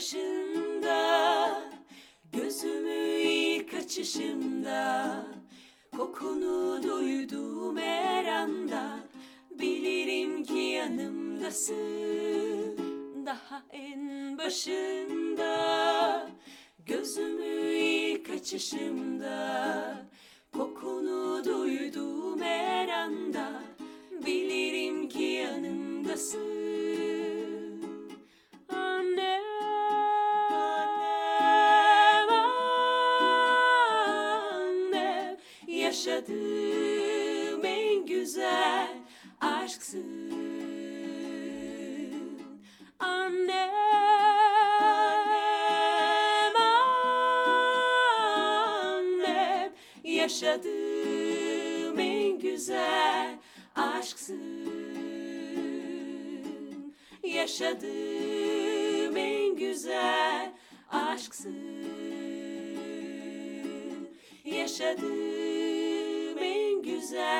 başında Gözümü ilk açışımda Kokunu duydum her anda Bilirim ki yanımdasın. Daha en başında Gözümü ilk açışımda Kokunu duydum her anda Bilirim ki yanımdasın Yaşadığım en güzel aşksın. Annem, annem, Yaşadığım en güzel aşksın. Yaşadığım en güzel aşksın. Yaşadığım en güzel aşksın